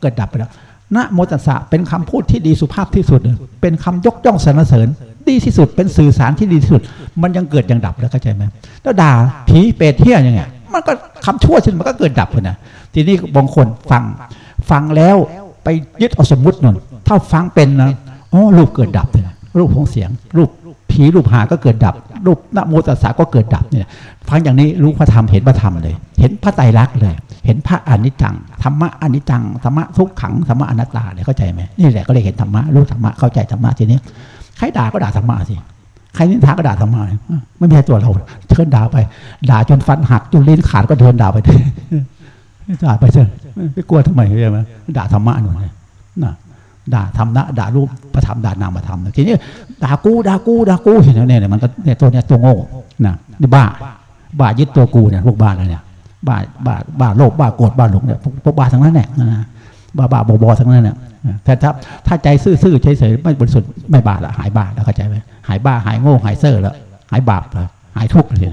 B: เกิดดับไปแล้วนะโมตัสสะเป็นคำพูดที่ดีสุภาพที่สุด เป็นคำยกย่องสรรเสริญ ดีที่สุดเป็นสื่อสารที่ดีที่สุด มันยังเกิดยังดับแล้วเข้าใจไหมแล้วด่าผีเปรตเที่ยยังไงมันก็คำชั่วชิ้นมันก็เกิดดับเลยนะทีนี้บางคนฟังฟังแล้วไปยึดเอาสมมตินนถ้าฟังเป็นนะอ๋อรูปเกิดดับเลย รูปของเสียง รูปผีรูปหาก็เกิดดับ รูปนโมตัสสะก็เกิดดับเนี่ยฟังอย่างนี้รู้พระธรรมเห็นพระธรรมเลย เห็นพระไตรลักษณ์เลย เห็นพระอนิจจังธรรมะอนิจจังธรรมะทุกขังธรรมะอนัตตาเลยเข้าใจไหมนี่แหละก็เลยเห็นธรรมะรู้ธรรมะเข้าใจธรรมะทีนี้ใครด่าก็ด่าธรรมะสิใครนินทาก็ด่าธรรมะไม่ใช่ตัวเราเชิญด่าไป ด่าจนฟันหักจนลิ้นขาดก็เดินด่าไปด่าไปเถอะไม่กลัวทำไมใช่ไหมด่าธรรมะหน่อย ด่าธรรมะด่ารูปประธรรมด่านามธรรมทีนี้ด่ากูด่ากูด่ากูเห็นไหมเนี่ยมันก็เนี่ยตัวเนี้ยตัวโง่นะนี่บ้า บ้ายึดตัวกูเนี่ยพวกบ้าอะไรเนี่ยบ้าบ้าบ้าโลภบ้าโกรธบ้าหลงเนี่ยพวกบ้าทั้งนั้นแหละนะบ้าบ้าบอบอทั้งนั้นเนี่ยแต่ถ้าถ้าใจซื่อๆเฉยๆไม่บริสุทธิ์ไม่บาปละหายบาปแล้วเข้าใจไหมหายบ้าหายโง่หายเซ่อแล้วหายบาปแล้วหายทุกข์เลย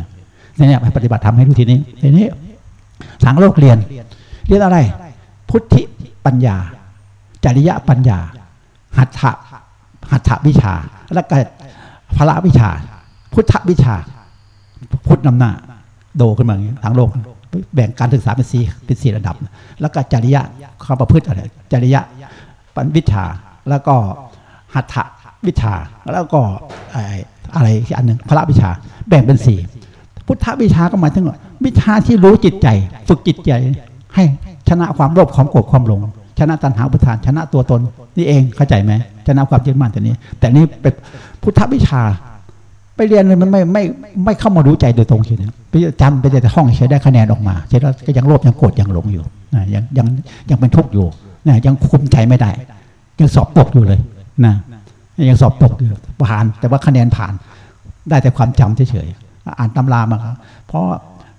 B: เนี่ยปฏิบัติทำให้รู้ทีนี้ทีนี้สังโลกเรียน เรียนอะไร พุทธิปัญญา จริยปัญญา หัตถะหัตถวิชา แล้วก็พระวิชา พุทธวิชา พุทธนำหน้า โดขึ้นมาอย่างนี้ทางโลก แบ่งการศึกษาเป็นสี่เป็นสี่ระดับ แล้วก็จริยะความประพฤติอะไรจริยะปัญวิชา แล้วก็หัตถวิชา แล้วก็อะไรอีกอันหนึ่งพระวิชา แบ่งเป็นสี่พุทธวิชาก็หมายถึงวิชาที่รู้จิตใจ ฝึกจิตใจ ให้ชนะความโลภความโกรธความหลง ชนะตัณหาอุปทาน ชนะตัวตน นี่เองเข้าใจไหมชนะความยึดมั่นตัวนี้ แต่นี่เป็นพุทธวิชา ไปเรียนเลยมันไม่ไม่ไม่เข้ามารู้ใจโดยตรงเฉยไปจำไปแต่ห้องเฉยได้คะแนนออกมาเฉยแล้วก็ยังโลภยังโกรธยังหลงอยู่นะยังยังยังเป็นทุกข์อยู่นะยังคุมใจไม่ได้ ยังสอบตกอยู่เลยนะยังสอบตกอยู่ผ่าน แต่ว่าคะแนนผ่าน ได้แต่ความจำเฉยๆอ่านตำรามาครับเพราะ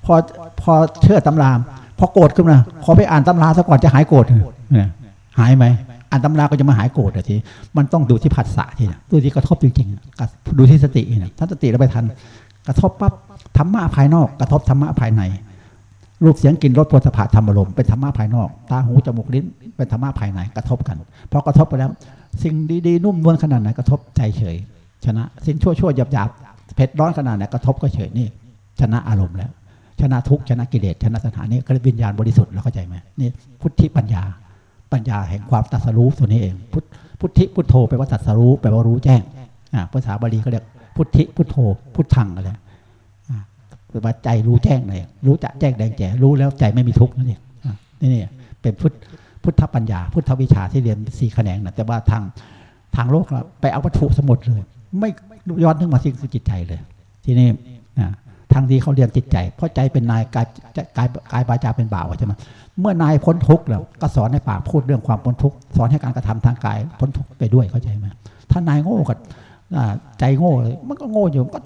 B: พอพอเชื่อตำราพอโกรธขึ้นมาขอไปอ่านตำราซะก่อนจะหายโกรธ หายไหมอ่านตำราก็จะมาหายโกรธทีมันต้องดูที่ผัสสะทีนะดูที่กระทบจริงๆดูที่สตินะถ้าสติเราไปทัน กระทบปั๊บธรรมะภายนอก กระทบธรรมะภายใน รูปเสียงกลิ่นรสโผฏฐะธรรมลมเป็นธรรมะภายนอก ตาหูจมูกลิ้นเป็นธรรมะภายใน กระทบกันพอกระทบไปแล้ว สิ่งดีๆนุ่มนวลขนาดไหนกระทบใจเฉย ชนะสิ่งชั่วๆหยาบๆเผ็ดร้อนขนาดไหนกระทบก็เฉยนี่ชนะอารมณ์แล้ว ชนะทุกชนะกิเลสชนะตัณหานี่ก็เรียกวิญญาณบริสุทธิ์เราเข้าใจไหมนี่พุทธิปัญญา ปัญญาแห่งความตัสรู้ตัวนี้เองพุทพุทธิพุทโธแปลว่าตัสรู้แปลว่ารู้แจ้งอ่าภาษาบาลีก็เรียกพุทธิพุทโธพุทธังอะไรอ่าแปลว่าใจรู้แจ้งเลยรู้จะแจ้งแดงแจ๋รู้แล้วใจไม่มีทุกข์นั่นเองอ่านี่นี่เป็นพุทธพุทธปัญญา พุทธวิชาที่เรียนสี่แขนงนะแต่ว่าทางทางโลกเราไปเอาวัตถุสมดเลย ไม่ย้อนนึกมาที่จิตใจเลย ที่นี่นะ ทางที่เขาเรียนจิตใจ เพราะใจเป็นนายกายกายกายบาจาเป็นบ่าวใช่ไหมเมื่อนายพ้นทุกข์แล้วก็สอนให้ปากพูดเรื่องความพ้นทุกข์สอนให้การกระทำทางกายพ้นทุกข์ไปด้วยเข้าใจไหมถ้านายโง่กับใจโง่มันก็โง่อยู่มันก็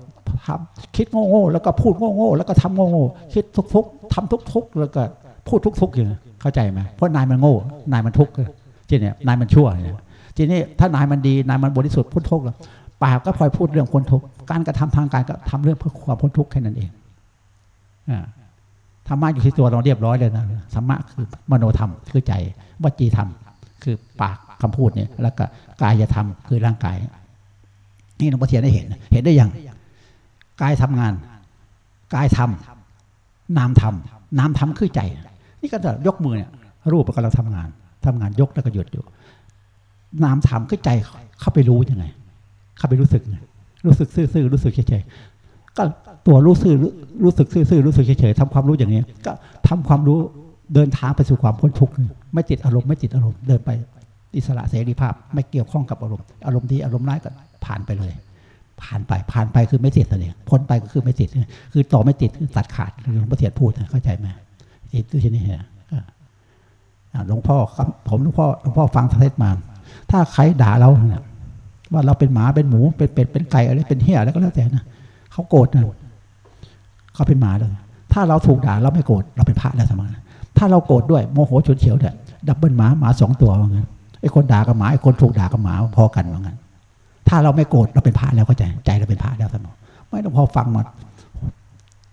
B: ทำคิดโง่โง่แล้วก็พูดโง่โง่แล้วก็ทำโง่โง่คิดทุกทุกๆทำทุกทุกๆแล้วก็พูดทุกทุกๆอย่างเข้าใจไหมเพราะนายมันโง่นายมันทุกข์ทีนี้นายมันชั่วเนี่ยทีนี้ถ้านายมันดีนายมันบริสุทธิ์พ้นทุกข์แล้ว ปากก็พลอยพูดเรื่องพ้นทุกข์การกระทำทางกายก็ทำเรื่องเพื่อความพ้นทุกข์แค่นั้นเองอธรรมะอยู่ที่ตัวเราเรียบร้อยเลยนะธรรมะคือมโนธรรมคือใจวจีธรรม คือปากคำพูดเนี่ยแล้วก็กายธรรมคือร่างกาย นี่หลวงพ่อเทียนได้เห็น เห็นได้ยังกายทำงานกายทำนามทำนามทำคือใจ นี่ก็จะยกมือเนี่ย รูปมันกำลังทำงานทำงานยกแล้วก็หยุดอยู่ นามทำคือใจเข้าไปรู้ยังไง เข้าไปรู้สึกรู้สึกซื่อๆรู้สึกเฉยๆก็ตัวรู้ซื่อรู้สึกซื่อๆรู้สึกเฉยๆทำความรู้อย่างนี้ก็ทำความรู้เดินทางไปสู่ความพ้นทุกข์ไม่ติดอารมณ์ไม่ติดอารมณ์เดินไปอิสระเสรีภาพไม่เกี่ยวข้องกับอารมณ์อารมณ์ดีอารมณ์ร้ายก็ผ่านไปเลย ผ่านไปผ่านไปคือไม่ติดนั่นเองพ้นไปก็คือไม่ติดคือต่อไม่ติดคือตัดขาดหลวงพ่อเทียนพูดเข้าใจไหมติดด้วยที่นี่ฮะอ่าหลวงพ่อครับผมหลวงพ่อหลวงพ่อฟังเทศมา ถ้าใครด่าเราเนี่ย ว่าเราเป็นหมาเป็นหมูเป็นเป็ดเป็นไก่อะไรเป็นเหี้ยอะไรก็แล้วแต่นะเขาโกรธนะเขาเป็นหมาเลยถ้าเราถูกด่าเราไม่โกรธเราเป็นพระแล้วสมานถ้าเราโกรธด้วยโมโหฉุนเฉียวเนี่ย double หมาหมาสองตัวว่างั้นไอ้คนด่ากับหมาไอ้คนถูกด่ากับหมาพอกันว่างั้นถ้าเราไม่โกรธเราเป็นพระแล้วก็ใจใจเราเป็นพระแล้วสมานไม่ต้องพอฟังมา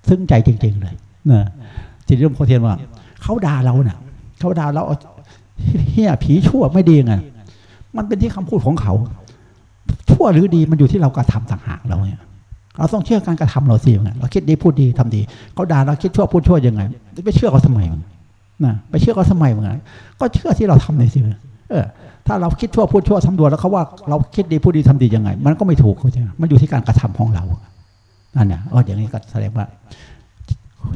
B: ซึ้งใจจริง ๆ เลยนะจิตหลวงพ่อเทียนว่าเขาด่าเราเน่ะเขาด่าเราเฮี้ยผีชั่วไม่ดีไงมันเป็นที่คำพูดของเขา ชั่วหรือดีมันอยู่ที่เรากระทำต่างหากเราเนี่ยเราต้องเชื่อการกระทำเราสิไงเราคิดดีพูดดีทำดีเขาด่าเราคิดชั่วพูดชั่วยังไงไปเชื่อเขาทำไมมันนะไปเชื่อเขาทำไมมันก็เชื่อที่เราทำในสิเออ ถ้าเราคิดชั่วพูดชั่วทำดวนแล้วเขาว่าเราคิดดีพูดดีทำดียังไง มันก็ไม่ถูกเขาใช่ไหมมันอยู่ที่การกระทำของเรานั่นเนี่ยอ๋ออย่างนี้ก็แสดงว่า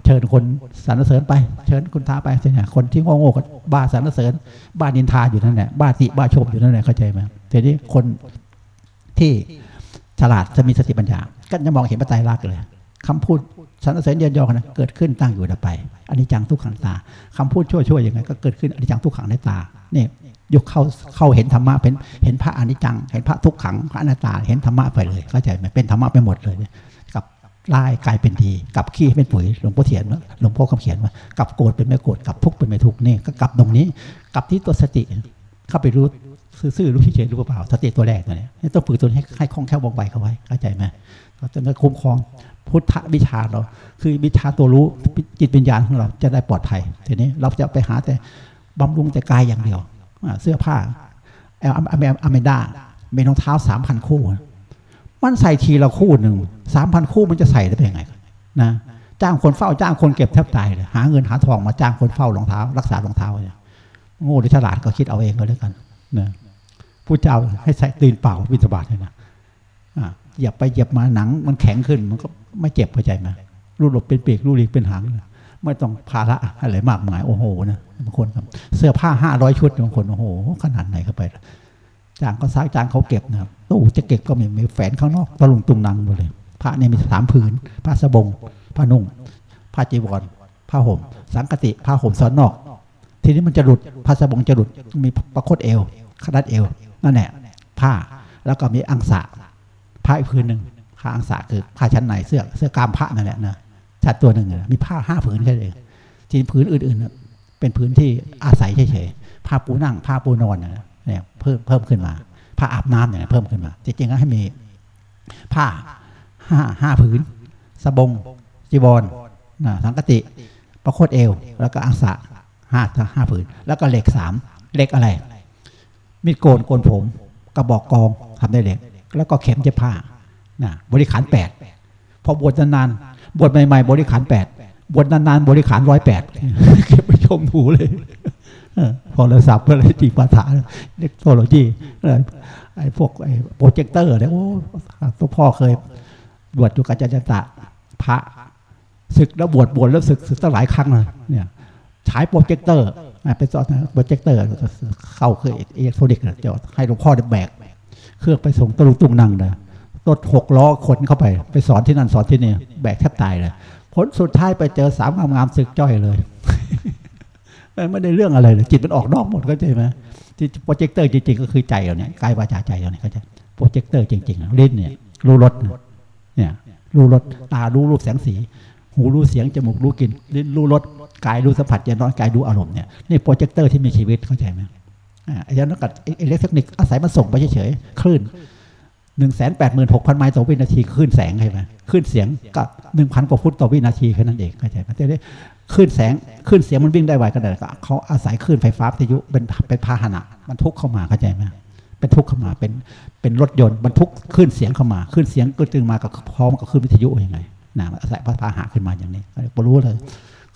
B: เชิญคนสรรเสริญไป เชิญคุณท้าไปใช่ไหมคนที่โง่โง่ก็บ้าสรรเสริญ บ้านินทาอยู่นั่นแหละบ้าติบ้าชมอยู่นั่นแหละเข้าใจไหมทีนี้คน ที่ฉลาดจะมีสติปัญญา ก็จะมองเห็นปัจจัยรักเลยคำพูดสรรเสริญเยียนยอนะเกิดขึ้นตั้งอยู่ดับไปอันนี้จังทุกขังตาคำพูดชั่วๆยังไงก็เกิดขึ้นอันนี้จังทุกขังในตาเนี่ยยกเข้าเข้าเห็นธรรมะเป็นเห็นพระอนิจจัง เห็นพระทุกขังพระอนัตตา เห็นธรรมะไปเลยเข้าใจไหมเป็นธรรมะไปหมดเลยกับลายกลายเป็นดีกับขี้เป็นปุ๋ยหลวงพ่อเขียนว่าหลวงพ่อคำเขียนว่ากับโกรธเป็นไม่โกรธกับทุกข์เป็นไม่ทุกข์นี่ก็กลับตรงนี้กลับที่ตัวสติเข้าไปรู้ ซื่อๆรู้เฉยๆรู้เปล่าสติตัวแรกตัวนี้ต้องฝึกตัวนี้ให้คล่องแคล่วว่องไวเข้าไว้เข้าใจไหมเราจะได้คุ้มครองพุทธวิชาเรา คือวิชาตัวรู้จิตวิญญาณของเราจะได้ปลอดภัยทีนี้เราจะไปหาแต่บำรุงแต่กายอย่างเดียวเสื้อผ้าแอลอเมด้าเป็นรองเท้าสามพันคู่ มันใส่ทีละคู่หนึ่งสามพันคู่มันจะใส่ได้เป็นยังไงนะจ้างคนเฝ้าจ้างคนเก็บแทบตายเลยหาเงินหาทองมาจ้างคนเฝ้ารองเท้า รักษารองเท้าเนี่ยโง่หรือฉลาดก็คิดเอาเองก็แล้วกันนะ ผู้เจ้าให้ใส่ตีนเปล่าวิสบาทเลยนะเหยียบไปเหยียบมาหนังมันแข็งขึ้นมันก็ไม่เจ็บเข้าใจไหมรูดหลบเป็นปีกรูดหลีกเป็นหางไม่ต้องภาระอะไรมากมายโอ้โหนะบางคนเสื้อผ้าห้าร้อยชุดบางคนโอ้โหขนาดไหนเข้าไปจางก็ซักจางเขาเก็บนะครับตู้จะเก็บก็มีมีแฝนข้างนอกตะลุงตุงนังหมดเลยผ้าเนี่ยมีสามผืนผ้าสบงผ้านุ่งผ้าจีวรผ้าห่ม สังกติผ้าห่มซ้อนนอก ทีนี้มันจะหลุดผ้าสบงจะหลุดมีประคตเอวขนาดเอว นั่นแหละผ้าแล้วก็มีอังสะผ้าอีกผืนหนึ่งผ้าอังสะคือผ้าชั้นในเสื้อเสื้อกามพระนั่นแหละนะชัดตัวหนึ่งมีผ้าห้าผืนแค่เองทีผืนอื่นๆเป็นผืนที่อาศัยเฉยๆผ้าปูนั่งผ้าปูนอนเนี่ยเพิ่มเพิ่มขึ้นมาผ้าอาบน้ำเนี่ยเพิ่มขึ้นมาจริงๆก็ให้มีผ้าห้าห้าผืนสบงจีวรสังกติประโคตเอว แล้วก็อังสะห้าห้าผืน แล้วก็เหล็กสามเหล็กอะไร มีดโกนโกนผมกระบอกกองทำได้เหล็กแล้วก็เข็มเย็บผ้านะบริขารแปดพอบวชนานๆบวชใหม่ๆ บริขารแปดบวชนานๆ บริขารร้อยแปดเก็บไปชมหูเลยเอโทรศัพท์อะไรจีปาถาเทคโนโลยีไอ้พวกไอ้โปรเจคเตอร์เนี่ยโอ้ตัวพ่อเคย บวชอยู่กับจันจตะพระศึกแล้วบวชบวชแล้วศึกศึกตั้งหลายครั้งเลยเนี่ยฉายโปรเจคเตอร์ ไปสอนโปรเจคเตอร์เข้าเครื่องอิเล็กทรอนิกส์จะให้หลวงพ่อแบกเครื่องไปส่งตะลุตุงนังเลยรถหกล้อขนเข้าไป ไปสอนที่นั่นสอนที่นี่แบกแทบตายเลยผลสุดท้ายไปเจอสามงามๆศึกจ้อยเลยไม่ได้เรื่องอะไรเลยจิตมันออกนอกหมดเข้าใจไหมที่โปรเจคเตอร์จริงๆ ก็คือใจเราเนี่ยกายวาจาใจเราเนี่ยเข้าใจโปรเจคเตอร์จริงๆลิ้นเนี่ยรู้รสเนี่ยรู้รสตารู้รูปแสงสี หูรู้เสียงจมูกรู้กลิ่นลิ้นรู้รสกายรู้สัมผัสยานอนกายรู้อารมณ์เนี่ยนี่โปรเจคเตอร์ที่มีชีวิตเข้าใจไหมอ่าไอ้ยันกับอิเล็กทรอนิกส์อาศัยมันส่งไปเฉยๆคลื่นหนึ่งแสนแปดหมื่นหกพันไมล์ต่อวินาทีคลื่นแสงใช่ไหมคลื่นเสียงกับหนึ่งพันกว่าฟุตต่อวินาทีแค่นั้นเองเข้าใจไหมแต่ได้คลื่นแสงคลื่นเสียงมันวิ่งได้ไวขนาดไหนก็เขาอาศัยคลื่นไฟฟ้าวิทยุเป็นเป็นพาหนะมันทุกเข้ามาเข้าใจไหมเป็นทุกเข้ามาเป็นเป็นรถยนต์บรรทุกคลื่นเสียงเข้ามาคลื่นเสียงก็จึงมากับพร้อมกับคลื่นวิทยุยังไง นะอาศัยพาหะขึ้นมาอย่างนี้ก็รู้เลย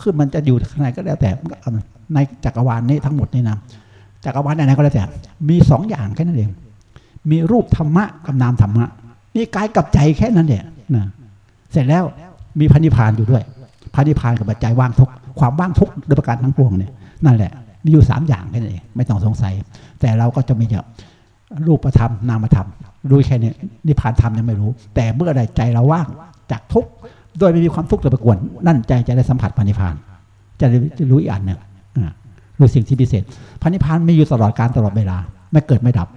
B: คลื่นมันจะอยู่ข้างในก็แล้วแต่ในจักรวาลนี้ทั้งหมดนี่นะจักรวาลไหนก็แล้วแต่ มีสองอย่างแค่นั้นเองมีรูปธรรมะกับนามธรรมะมีกายกับใจแค่นั้นเองนะเสร็จแล้วมีพันิพานอยู่ด้วยพันิพานกับปัจจัยว่างทุกความว่างทุกโดยประการทั้งปวงเนี่ยนั่นแหละมีอยู่สามอย่างแค่นั้นเองไม่ต้องสงสัย แต่เราก็จะมีเยอะรูปธรรมนามธรรมรู้แค่นี้นิพพานธรรมยังไม่รู้ แต่เมื่อใดใจเราว่าง จากทุกโดยไม่มีความทุกข์เลยปกวน นั่นใจจะได้สัมผัสพันิพาน จะรู้อีกอันหนึ่งรู้สิ่งที่พิเศษพันิพานไม่อยู่ตลอดการตลอดเวลา ไม่เกิดไม่ดับ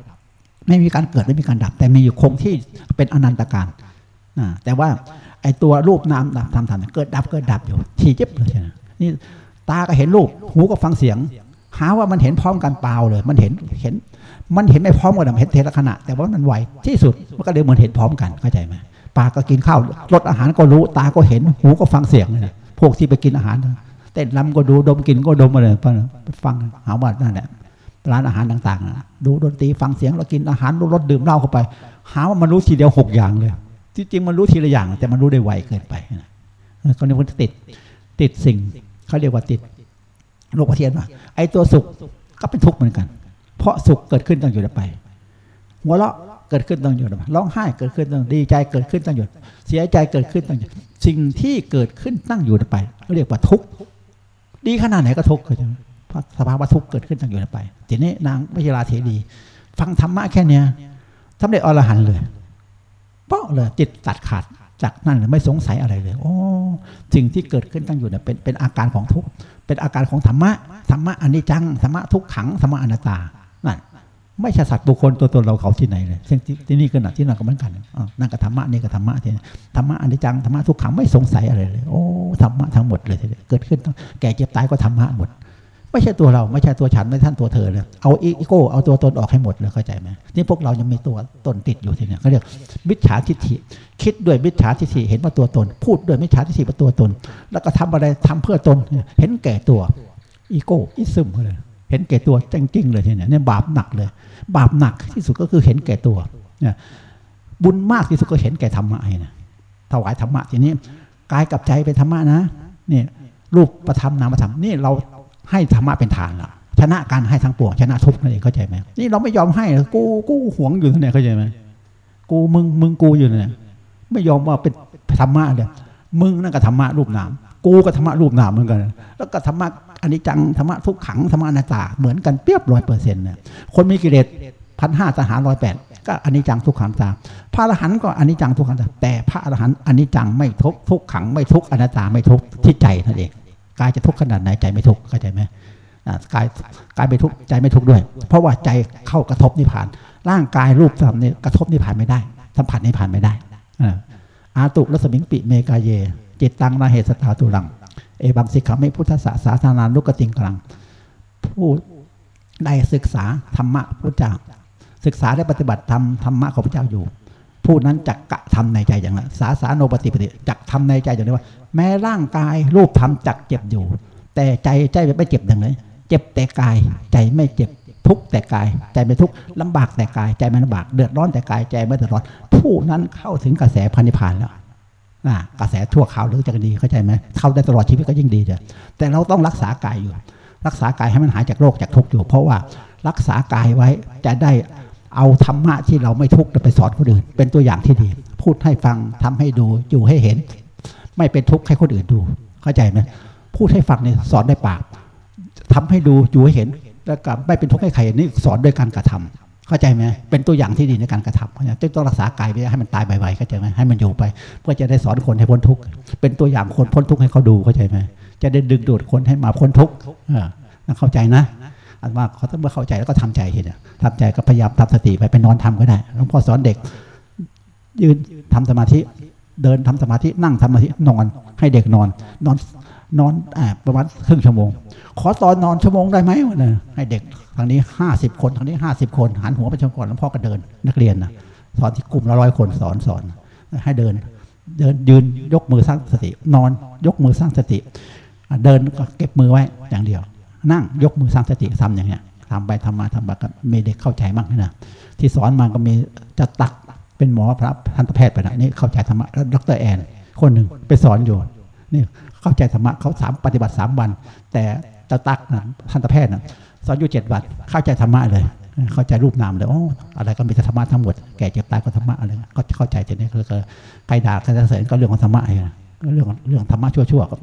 B: ไม่มีการเกิดไม่มีการดับ แต่มีอยู่คงที่เป็นอนันตการแต่ว่าไอ้ตัวรูปนามทำทำเกิดดับเกิดดับอยู่ทีเจ็บเลยใช่ไหมนี่ตาก็เห็นรูปหูก็ฟังเสียง หาว่ามันเห็นพร้อมกันเปล่าเลย มันเห็นเห็น มันเห็นไม่พร้อมกันเห็นเทละขณะ แต่ว่ามันไวที่สุดมันก็เลยเหมือนเห็นพร้อมกันเข้าใจไหม ปากก็กินข้าวรสอาหารก็รู้ ตาก็เห็น หูก็ฟังเสียงเลยพวกที่ไปกินอาหารเต้นลำก็ดูดมกินก็ดมมาเลยไปฟังหาว่านั่นแหละร้านอาหารต่างๆดูดนตรีฟังเสียงแล้วกินอาหารรสดื่มเหล้าเข้าไป หาว่ามันรู้ทีเดียวหกอย่างเลยที่จริงมันรู้ทีละอย่าง แต่มันรู้ได้ไวเกินไปก็ในคนติดติดสิ่งเขาเรียกว่าติดโลกเทียนว่าไอ้ตัวสุขก็เป็นทุกข์เหมือนกัน เพราะสุขเกิดขึ้นต้องอยู่ไปหัวเราะ เกิดขึ้นต้องหยุดร้องไห้เกิดขึ้นต้องดีใจเกิดขึ้นต้องหยุด เสียใจเกิดขึ้นต้องหยุด สิ่งที่เกิดขึ้นตั้งอยู่ไป เรียกว่าทุกข์ดีขนาดไหนก็ทุกข์เลยสภาวะทุกข์เกิดขึ้นตั้งอยู่ไปทีนี้นางวิชราเทดี ฟังธรรมะแค่เนี้ยทำได้อรหันเลยเปาะเลยจิตตัดขาดจากนั่นเลยไม่สงสัยอะไรเลยโอ้สิ่งที่เกิดขึ้นตั้งอยู่เนี่ยเป็นเป็นอาการของทุกข์เป็นอาการของธรรมะธรรมะอนิจจังธรรมะทุกขังธรรมะอนัตตานั่น ไม่ใช่สัตว์บุคคลตัวตนเราเขาที่ไหนเลยซึ่งที่นี่ก็หนักที่นั่นก็เหมือนกันนั่นก็ธรรมะนี่ก็ธรรมะที่ธรรมะอันิจจังธรรมะทุกขังไม่สงสัยอะไรเลย โอ้ธรรมะทั้งหมดเลยเกิดขึ้นแก่เจ็บตายก็ธรรมะหมด ไม่ใช่ตัวเราไม่ใช่ตัวฉันไม่ท่านตัวเธอเลยเอาอีโก้เอาตัวตนออกให้หมดเลยเข้าใจไหมนี่พวกเรายังมีตัวตนติดอยู่ที่นี่เขาเรียกมิจฉาทิฏฐิ คิดด้วยมิจฉาทิฏฐิเห็นว่าตัวตน พูดด้วยมิจฉาทิฏฐิว่าตัวตน แล้วก็ทำอะไรทำเพื่อตนเห็นแก่ตัวอีโก้อิซึมเลย เห็นแก่ตัวจริงๆเลยทีนี้เนี่ยบาปหนักเลย บาปหนักที่สุดก็คือเห็นแก่ตัวเนี่ยบุญมากที่สุดก็เห็นแก่ธรรมะนะถวายธรรมะทีนี้กายกับใจเป็นธรรมะนะนี่รูปประธรรมนามประธรรมนี่เราให้ธรรมะเป็นฐานละชนะการให้ทั้งปวงชนะทุกนั่นเองเข้าใจไหมนี่เราไม่ยอมให้กูกูหวงอยู่เนี่ยเข้าใจไหมกูมึงมึงกูอยู่เนี่ยไม่ยอมว่าเป็นธรรมะเลยมึงนั่นก็ธรรมะรูปนาม กูก็ธรรมะรูปนามเหมือนกัน แล้วก็ธรรมะอันนี้จังธรรมะทุกขังธรรมะอนัตตาเหมือนกันเปียบร้อยเปอร์เซ็นต์เนี่ยคนมีกิเลสพันห้าทหารร้อยแปดก็อันนี้จังทุกขังตา พระอรหันต์ก็อันนี้จังทุกขังตา แต่พระอรหันต์อันนี้จังไม่ทุกทุกขังไม่ทุกอนัตตาไม่ทุกที่ใจนั่นเองกายจะทุกขนาดไหนใจไม่ทุกเข้าใจไหมกายกายไม่ทุกใจไม่ทุกด้วย เพราะว่าใจเข้ากระทบนิพพาน ร่างกายรูปธรรมเนี่กระทบนิพพานไม่ได้ สัมผัสนิพพานไม่ได้อาตุรสมิงปิเมกาเย จิตตังนาเหตุสตาตุลัง เอบังสิกขามิพุทธศาสาสนานุกติงกลัง ผู้ได้ศึกษาธรรมะพระเจ้า ศึกษาได้ปฏิบัติธรรมธรรมะของพระเจ้าอยู่ ผู้นั้นจักกะทำในใจอย่างนั้นสาสาโนปฏิปฏิจักทำในใจอย่างนี้ว่า แม้ร่างกายรูปธรรมจักเจ็บอยู่ แต่ใจใจไม่เจ็บอย่างไรเจ็บแต่กายใจไม่เจ็บทุกแต่กายใจไม่ทุกลำบากแต่กายใจไม่ลำบาก เดือดร้อนแต่กายใจไม่เดือดร้อน ผู้นั้นเข้าถึงกระแสพันิพานแล้ว กระแสชั่วคราวหรือจะดีเข้าใจไหมเข้าได้ตลอดชีวิตก็ยิ่งดีเด้อแต่เราต้องรักษากายอยู่ รักษากายให้มันหายจากโรคจากทุกข์อยู่ เพราะว่ารักษากายไว้จะได้เอาธรรมะที่เราไม่ทุกข์ไปสอนคนอื่น เป็นตัวอย่างที่ดี พูดให้ฟังทำให้ดูอยู่ให้เห็น ไม่เป็นทุกข์ให้คนอื่นดู เข้าใจไหมพูดให้ฟังเนี่ยสอนได้ปากทำให้ดูอยู่ให้เห็นแล้วก็ไม่เป็นทุกข์ให้ใครนี่สอนด้วยการกระทำ เข้าใจไหมเป็นตัวอย่างที่ดีในการกระทำเข้าใจจึงต้องรักษากายไว้ให้มันตายไวๆเข้าใจไหมให้มันอยู่ไป เพื่อจะได้สอนคนให้พ้นทุกข์เป็นตัวอย่างคนพ้นทุกข์ให้เขาดูเข้าใจไหมจะได้ดึงดูดคนให้มาพ้นทุกข์เออนะเข้าใจนะอันว่าเขาต้องเมื่อเข้าใจแล้วก็ทำใจทีเนี่ยทำใจก็พยายามทำสติไปไปนอนทำก็ได้หลวงพ่อสอนเด็ก ยืนทำสมาธิ เดินทำสมาธินั่งทำสมาธินอน ให้เด็กนอน นอน นอนอประมาณครึ่งชั่วโมง ขอตอนนอนชั่วโมงได้ไหมวะเนี่ยให้เด็กทางนี้ห้าสิบคนทางนี้ห้าสิบคนหันหัวไปชนก่อนแล้วพ่อก็เดินนักเรียนนะสอนที่กลุ่มละร้อยคนสอนสอนให้เดิน เดินยืนยกมือสร้างสติ นอนยกมือสร้างสติ เดินก็เก็บมือไว้อย่างเดียว นั่งยกมือสร้างสติทำอย่างเงี้ยทำไปทำมาทำไปก็มีเด็กเข้าใจมากนะที่สอนมาก็มีจะตักเป็นหมอพระทันตแพทย์ไปนะนี่เข้าใจธรรมะแล้วดรแอน คนหนึ่งไปสอนอยู่นี่ เข้าใจธรรมะเขาสามปฏิบัติสามวัน แต่จะตักนะทันตแพทย์นะสอนอยู่เจ็ดวันเข้าใจธรรมะเลย เข้าใจรูปนามเลยโอ้อะไรก็มีธรรมะทั้งหมดแก่เจ็บตายก็ธรรมะอะไรก็เข้าใจทีนี้ก็คือใครด่าใครเสริญก็เรื่องของธรรมะเองเรื่องเรื่องธรรมะชั่วๆก็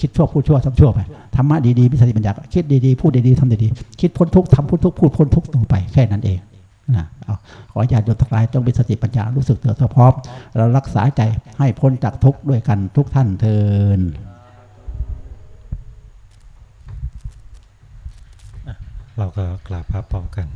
B: คิดชั่วพูดชั่วทำชั่วไปธรรมะดีๆมีสติปัญญาคิดดีๆพูดดีๆทำดีๆคิดพ้นทุกข์ทำพ้นทุกข์พูดพ้นทุกข์ลงไปแค่นั้นเองนะเอาขอญาติโยมทั้งหลายจงมีสติปัญญารู้สึกเตื่นพร้อมเรารักษาใจให้พ้นจากทุกข์ด้วยกันทุกท่านเทิน
A: เราก็กราบพระพร้อมกัน